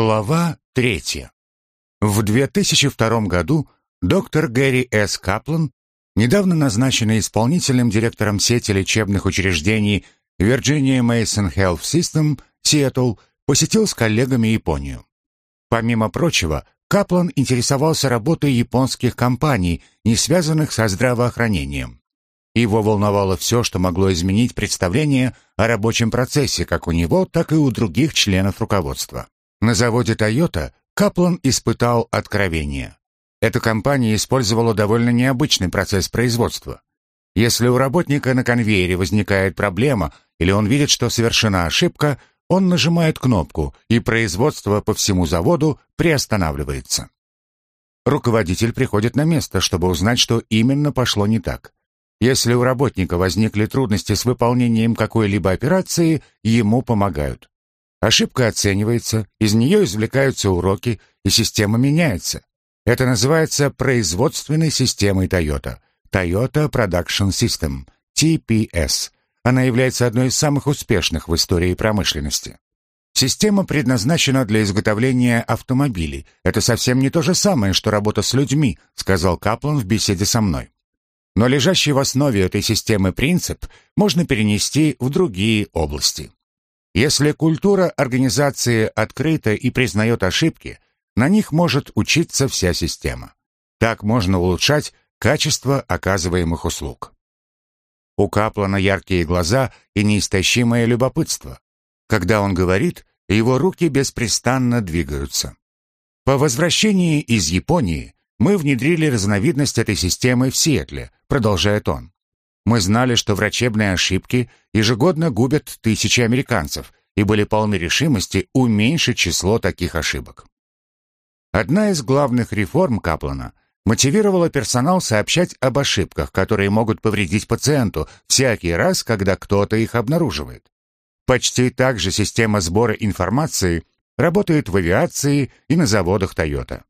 Глава третья. В 2002 году доктор Гэри С. Каплан, недавно назначенный исполнительным директором сети лечебных учреждений Virginia Mason Health System, Сиэтл, посетил с коллегами Японию. Помимо прочего, Каплан интересовался работой японских компаний, не связанных со здравоохранением. Его волновало все, что могло изменить представление о рабочем процессе как у него, так и у других членов руководства. На заводе Toyota Каплан испытал откровение. Эта компания использовала довольно необычный процесс производства. Если у работника на конвейере возникает проблема или он видит, что совершена ошибка, он нажимает кнопку, и производство по всему заводу приостанавливается. Руководитель приходит на место, чтобы узнать, что именно пошло не так. Если у работника возникли трудности с выполнением какой-либо операции, ему помогают. Ошибка оценивается, из нее извлекаются уроки, и система меняется. Это называется производственной системой Toyota. Toyota Production System, TPS. Она является одной из самых успешных в истории промышленности. Система предназначена для изготовления автомобилей. Это совсем не то же самое, что работа с людьми, сказал Каплан в беседе со мной. Но лежащий в основе этой системы принцип можно перенести в другие области. Если культура организации открыта и признает ошибки, на них может учиться вся система. Так можно улучшать качество оказываемых услуг. У Каплана яркие глаза и неистощимое любопытство. Когда он говорит, его руки беспрестанно двигаются. По возвращении из Японии мы внедрили разновидность этой системы в Сиэтле, продолжает он. Мы знали, что врачебные ошибки ежегодно губят тысячи американцев и были полны решимости уменьшить число таких ошибок. Одна из главных реформ Каплана мотивировала персонал сообщать об ошибках, которые могут повредить пациенту всякий раз, когда кто-то их обнаруживает. Почти так же система сбора информации работает в авиации и на заводах Toyota.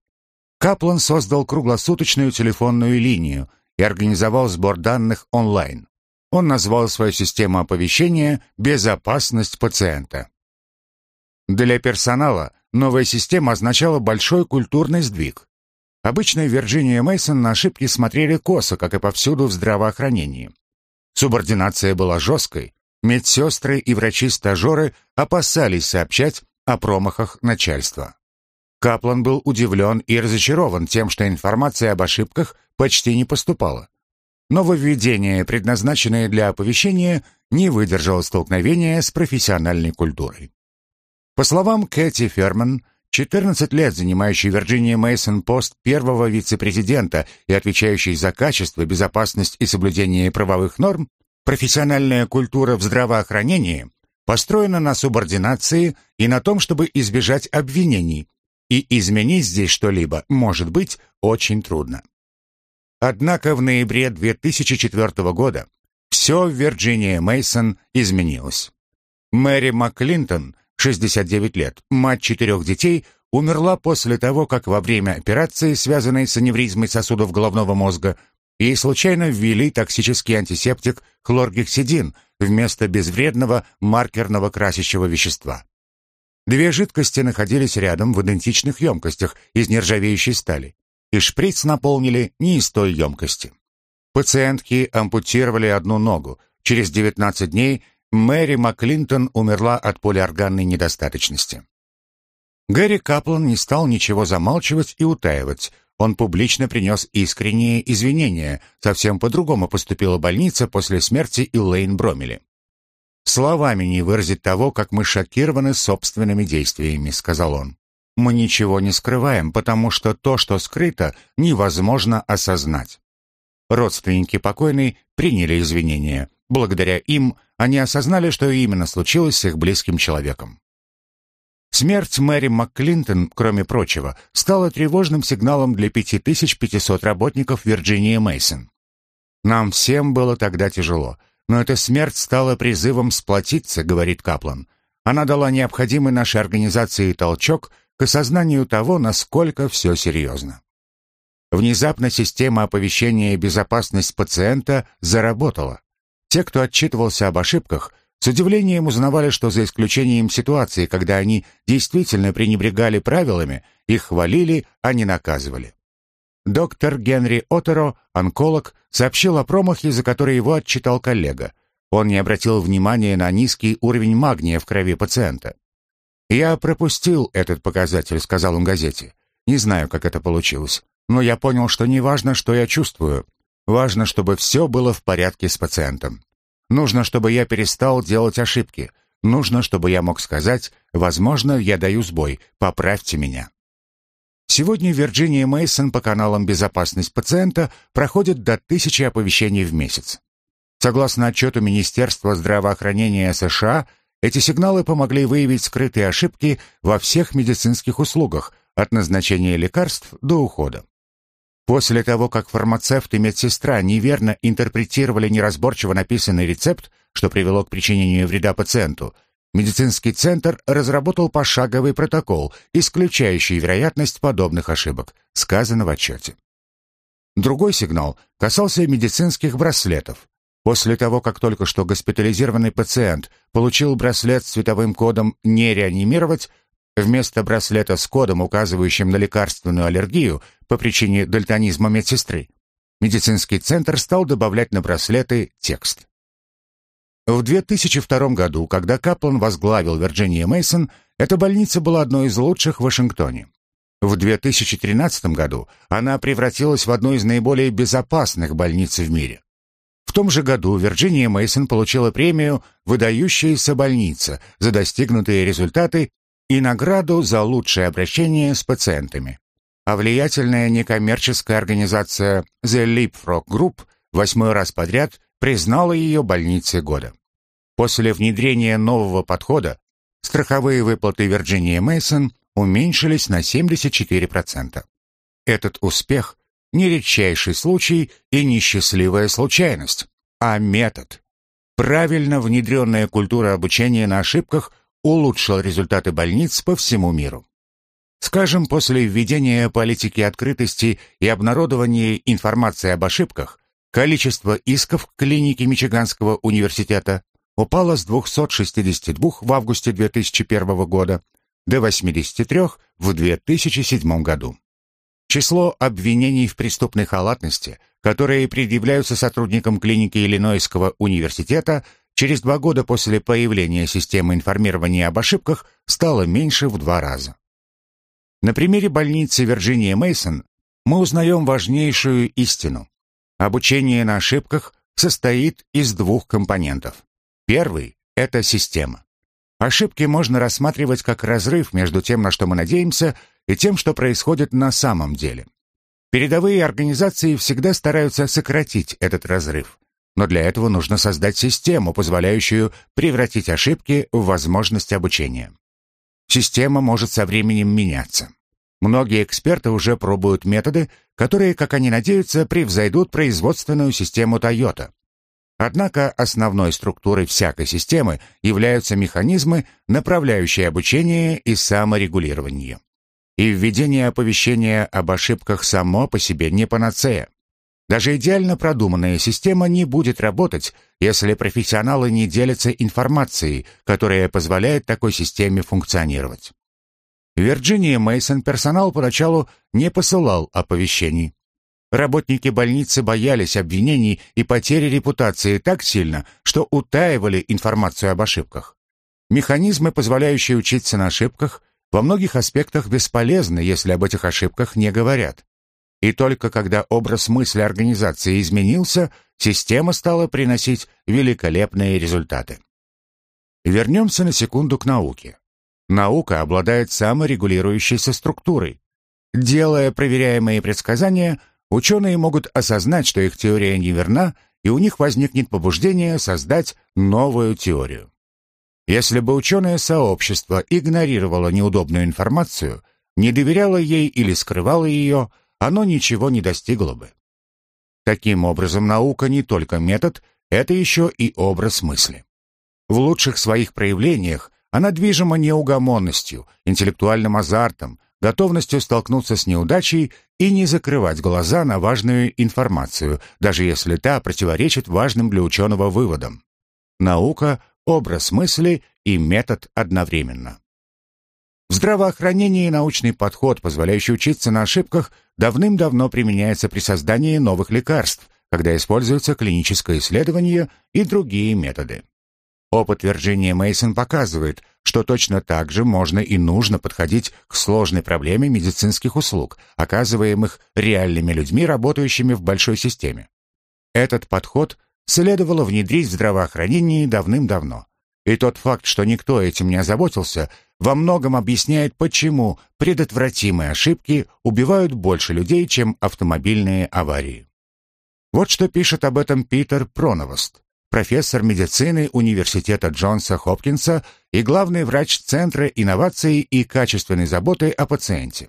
Каплан создал круглосуточную телефонную линию, и организовал сбор данных онлайн. Он назвал свою систему оповещения «Безопасность пациента». Для персонала новая система означала большой культурный сдвиг. Обычно в Вирджинии Мейсон на ошибки смотрели косо, как и повсюду в здравоохранении. Субординация была жесткой. Медсестры и врачи-стажеры опасались сообщать о промахах начальства. Каплан был удивлен и разочарован тем, что информация об ошибках почти не поступало. Нововведение, предназначенное для оповещения, не выдержало столкновения с профессиональной культурой. По словам Кэти Ферман, 14 лет занимающий Вирджиния Мейсон пост первого вице-президента и отвечающий за качество, безопасность и соблюдение правовых норм, профессиональная культура в здравоохранении построена на субординации и на том, чтобы избежать обвинений, и изменить здесь что-либо может быть очень трудно. Однако в ноябре 2004 года все в Вирджинии Мейсон изменилось. Мэри МакКлинтон, 69 лет, мать четырех детей, умерла после того, как во время операции, связанной с аневризмой сосудов головного мозга, ей случайно ввели токсический антисептик хлоргексидин вместо безвредного маркерного красящего вещества. Две жидкости находились рядом в идентичных емкостях из нержавеющей стали и шприц наполнили не из той емкости. Пациентки ампутировали одну ногу. Через 19 дней Мэри МакКлинтон умерла от полиорганной недостаточности. Гэри Каплан не стал ничего замалчивать и утаивать. Он публично принес искренние извинения. Совсем по-другому поступила больница после смерти Элейн Бромели. «Словами не выразить того, как мы шокированы собственными действиями», — сказал он мы ничего не скрываем, потому что то, что скрыто, невозможно осознать. Родственники покойной приняли извинения. Благодаря им они осознали, что именно случилось с их близким человеком. Смерть Мэри МакКлинтон, кроме прочего, стала тревожным сигналом для 5500 работников Вирджинии Мейсон. Нам всем было тогда тяжело, но эта смерть стала призывом сплотиться, говорит Каплан. Она дала необходимый нашей организации толчок, к осознанию того, насколько все серьезно. Внезапно система оповещения безопасность пациента заработала. Те, кто отчитывался об ошибках, с удивлением узнавали, что за исключением ситуации, когда они действительно пренебрегали правилами, их хвалили, а не наказывали. Доктор Генри Отеро, онколог, сообщил о промахе, за который его отчитал коллега. Он не обратил внимания на низкий уровень магния в крови пациента. «Я пропустил этот показатель», — сказал он газете. «Не знаю, как это получилось, но я понял, что не важно, что я чувствую. Важно, чтобы все было в порядке с пациентом. Нужно, чтобы я перестал делать ошибки. Нужно, чтобы я мог сказать, возможно, я даю сбой, поправьте меня». Сегодня Вирджиния Мейсон по каналам «Безопасность пациента» проходит до тысячи оповещений в месяц. Согласно отчету Министерства здравоохранения США, эти сигналы помогли выявить скрытые ошибки во всех медицинских услугах, от назначения лекарств до ухода. После того, как фармацевт и медсестра неверно интерпретировали неразборчиво написанный рецепт, что привело к причинению вреда пациенту, медицинский центр разработал пошаговый протокол, исключающий вероятность подобных ошибок, сказано в отчете. Другой сигнал касался медицинских браслетов. После того, как только что госпитализированный пациент получил браслет с цветовым кодом «не реанимировать», вместо браслета с кодом, указывающим на лекарственную аллергию по причине дальтонизма медсестры, медицинский центр стал добавлять на браслеты текст. В 2002 году, когда Каплан возглавил Вирджиния Мейсон, эта больница была одной из лучших в Вашингтоне. В 2013 году она превратилась в одну из наиболее безопасных больниц в мире. В том же году Вирджиния Мейсон получила премию «Выдающаяся больница» за достигнутые результаты и награду за лучшее обращение с пациентами. А влиятельная некоммерческая организация The Leapfrog Group восьмой раз подряд признала ее больницей года. После внедрения нового подхода страховые выплаты Вирджинии Мейсон уменьшились на 74%. Этот успех не редчайший случай и несчастливая случайность, а метод. Правильно внедренная культура обучения на ошибках улучшила результаты больниц по всему миру. Скажем, после введения политики открытости и обнародования информации об ошибках, количество исков к клинике Мичиганского университета упало с 262 в августе 2001 года до 83 в 2007 году. Число обвинений в преступной халатности, которые предъявляются сотрудникам клиники Иллинойского университета через два года после появления системы информирования об ошибках, стало меньше в два раза. На примере больницы Вирджиния Мейсон мы узнаем важнейшую истину. Обучение на ошибках состоит из двух компонентов. Первый – это система. Ошибки можно рассматривать как разрыв между тем, на что мы надеемся, и тем, что происходит на самом деле. Передовые организации всегда стараются сократить этот разрыв. Но для этого нужно создать систему, позволяющую превратить ошибки в возможность обучения. Система может со временем меняться. Многие эксперты уже пробуют методы, которые, как они надеются, превзойдут производственную систему Toyota. Однако основной структурой всякой системы являются механизмы, направляющие обучение и саморегулирование. И введение оповещения об ошибках само по себе не панацея. Даже идеально продуманная система не будет работать, если профессионалы не делятся информацией, которая позволяет такой системе функционировать. В Вирджинии Мейсон персонал поначалу не посылал оповещений. Работники больницы боялись обвинений и потери репутации так сильно, что утаивали информацию об ошибках. Механизмы, позволяющие учиться на ошибках, во многих аспектах бесполезны, если об этих ошибках не говорят. И только когда образ мысли организации изменился, система стала приносить великолепные результаты. Вернемся на секунду к науке. Наука обладает саморегулирующейся структурой. Делая проверяемые предсказания, Ученые могут осознать, что их теория неверна, и у них возникнет побуждение создать новую теорию. Если бы ученое сообщество игнорировало неудобную информацию, не доверяло ей или скрывало ее, оно ничего не достигло бы. Таким образом, наука не только метод, это еще и образ мысли. В лучших своих проявлениях она движима неугомонностью, интеллектуальным азартом, готовностью столкнуться с неудачей и не закрывать глаза на важную информацию, даже если та противоречит важным для ученого выводам. Наука образ мысли и метод одновременно. В здравоохранении научный подход, позволяющий учиться на ошибках, давным-давно применяется при создании новых лекарств, когда используется клиническое исследование и другие методы. Опыт Вирджинии Мейсон показывает, что точно так же можно и нужно подходить к сложной проблеме медицинских услуг, оказываемых реальными людьми, работающими в большой системе. Этот подход следовало внедрить в здравоохранении давным-давно. И тот факт, что никто этим не озаботился, во многом объясняет, почему предотвратимые ошибки убивают больше людей, чем автомобильные аварии. Вот что пишет об этом Питер Проновост, профессор медицины Университета Джонса Хопкинса и главный врач Центра инноваций и качественной заботы о пациенте.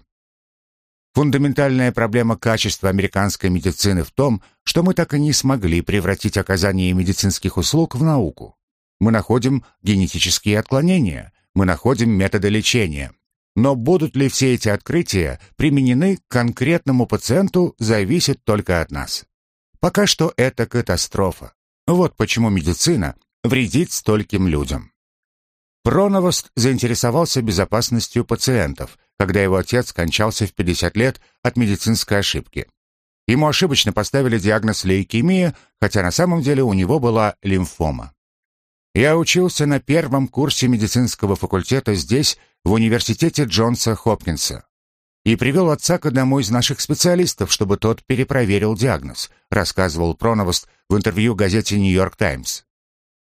Фундаментальная проблема качества американской медицины в том, что мы так и не смогли превратить оказание медицинских услуг в науку. Мы находим генетические отклонения, мы находим методы лечения. Но будут ли все эти открытия применены к конкретному пациенту, зависит только от нас. Пока что это катастрофа. Вот почему медицина вредит стольким людям. Проновост заинтересовался безопасностью пациентов, когда его отец скончался в 50 лет от медицинской ошибки. Ему ошибочно поставили диагноз лейкемия, хотя на самом деле у него была лимфома. Я учился на первом курсе медицинского факультета здесь, в университете Джонса Хопкинса и привел отца к одному из наших специалистов, чтобы тот перепроверил диагноз, рассказывал Проновост в интервью газете «Нью-Йорк Таймс».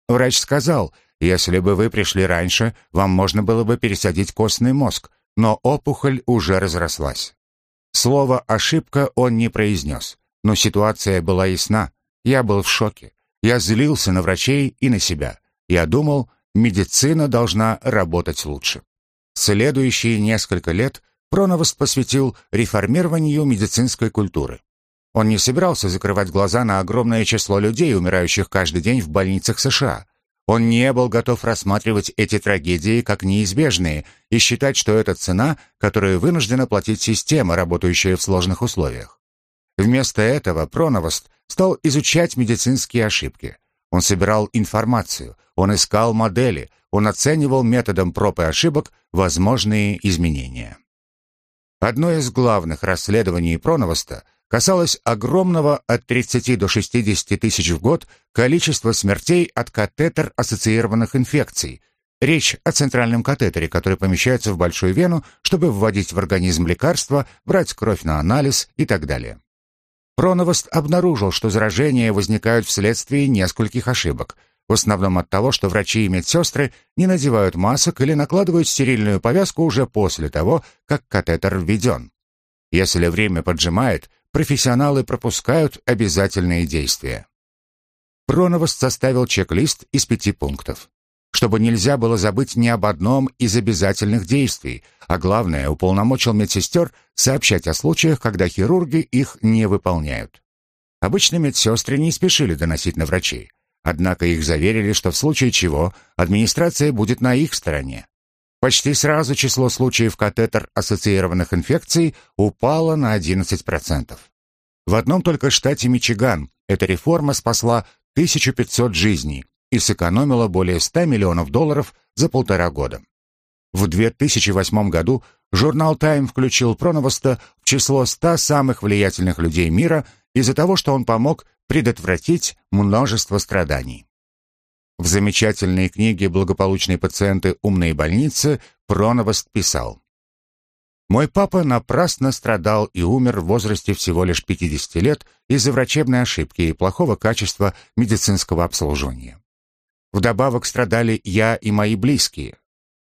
Врач сказал, если бы вы пришли раньше, вам можно было бы пересадить костный мозг, но опухоль уже разрослась. Слово «ошибка» он не произнес, но ситуация была ясна. Я был в шоке. Я злился на врачей и на себя. Я думал, медицина должна работать лучше. Следующие несколько лет Проновост посвятил реформированию медицинской культуры. Он не собирался закрывать глаза на огромное число людей, умирающих каждый день в больницах США. Он не был готов рассматривать эти трагедии как неизбежные и считать, что это цена, которую вынуждена платить система, работающая в сложных условиях. Вместо этого Проновост стал изучать медицинские ошибки. Он собирал информацию, он искал модели, он оценивал методом проб и ошибок возможные изменения. Одно из главных расследований Проновоста касалось огромного от 30 до 60 тысяч в год количества смертей от катетер-ассоциированных инфекций. Речь о центральном катетере, который помещается в большую вену, чтобы вводить в организм лекарства, брать кровь на анализ и так далее. Проновост обнаружил, что заражения возникают вследствие нескольких ошибок – в основном от того, что врачи и медсестры не надевают масок или накладывают стерильную повязку уже после того, как катетер введен. Если время поджимает, профессионалы пропускают обязательные действия. Проновост составил чек-лист из пяти пунктов. Чтобы нельзя было забыть ни об одном из обязательных действий, а главное, уполномочил медсестер сообщать о случаях, когда хирурги их не выполняют. Обычно медсестры не спешили доносить на врачей. Однако их заверили, что в случае чего администрация будет на их стороне. Почти сразу число случаев катетер-ассоциированных инфекций упало на 11%. В одном только штате Мичиган эта реформа спасла 1500 жизней и сэкономила более 100 миллионов долларов за полтора года. В 2008 году журнал Time включил Проновоста в число 100 самых влиятельных людей мира из-за того, что он помог предотвратить множество страданий. В замечательной книге «Благополучные пациенты. Умные больницы» Проновост писал «Мой папа напрасно страдал и умер в возрасте всего лишь 50 лет из-за врачебной ошибки и плохого качества медицинского обслуживания. Вдобавок страдали я и мои близкие.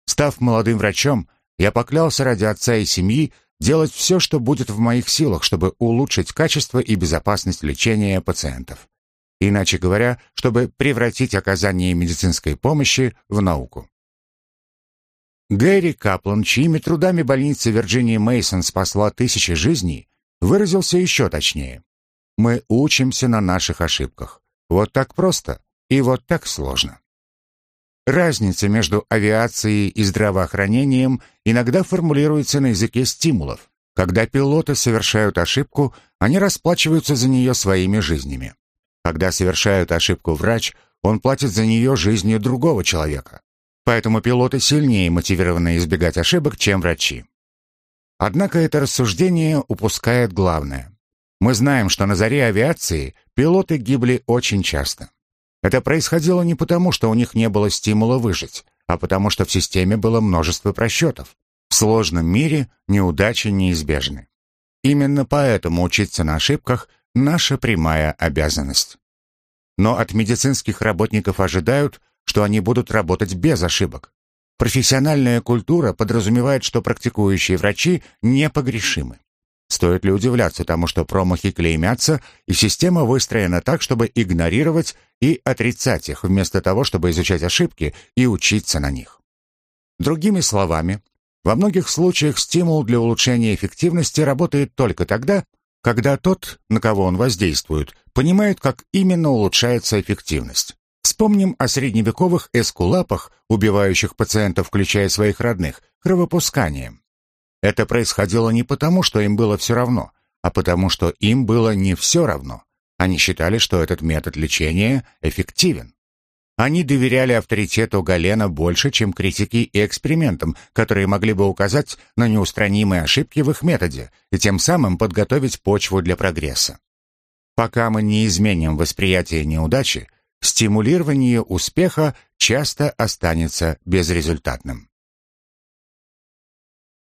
Став молодым врачом, я поклялся ради отца и семьи делать все, что будет в моих силах, чтобы улучшить качество и безопасность лечения пациентов. Иначе говоря, чтобы превратить оказание медицинской помощи в науку. Гэри Каплан, чьими трудами больница Вирджинии Мейсон спасла тысячи жизней, выразился еще точнее. Мы учимся на наших ошибках. Вот так просто и вот так сложно. Разница между авиацией и здравоохранением иногда формулируется на языке стимулов. Когда пилоты совершают ошибку, они расплачиваются за нее своими жизнями. Когда совершают ошибку врач, он платит за нее жизнью другого человека. Поэтому пилоты сильнее мотивированы избегать ошибок, чем врачи. Однако это рассуждение упускает главное. Мы знаем, что на заре авиации пилоты гибли очень часто. Это происходило не потому, что у них не было стимула выжить, а потому что в системе было множество просчетов. В сложном мире неудачи неизбежны. Именно поэтому учиться на ошибках – наша прямая обязанность. Но от медицинских работников ожидают, что они будут работать без ошибок. Профессиональная культура подразумевает, что практикующие врачи непогрешимы. Стоит ли удивляться тому, что промахи клеймятся, и система выстроена так, чтобы игнорировать и отрицать их, вместо того, чтобы изучать ошибки и учиться на них. Другими словами, во многих случаях стимул для улучшения эффективности работает только тогда, когда тот, на кого он воздействует, понимает, как именно улучшается эффективность. Вспомним о средневековых эскулапах, убивающих пациентов, включая своих родных, кровопусканием. Это происходило не потому, что им было все равно, а потому, что им было не все равно. Они считали, что этот метод лечения эффективен. Они доверяли авторитету Галена больше, чем критике и экспериментам, которые могли бы указать на неустранимые ошибки в их методе и тем самым подготовить почву для прогресса. Пока мы не изменим восприятие неудачи, стимулирование успеха часто останется безрезультатным.